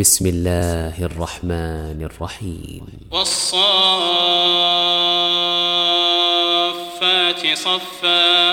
بسم الله الرحمن الرحيم. والصافات صفا.